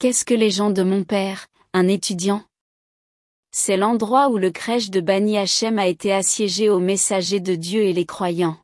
Qu'est-ce que les gens de mon père, un étudiant? C'est l'endroit où le crèche de Bani Hachem a été assiégé aux messagers de Dieu et les croyants.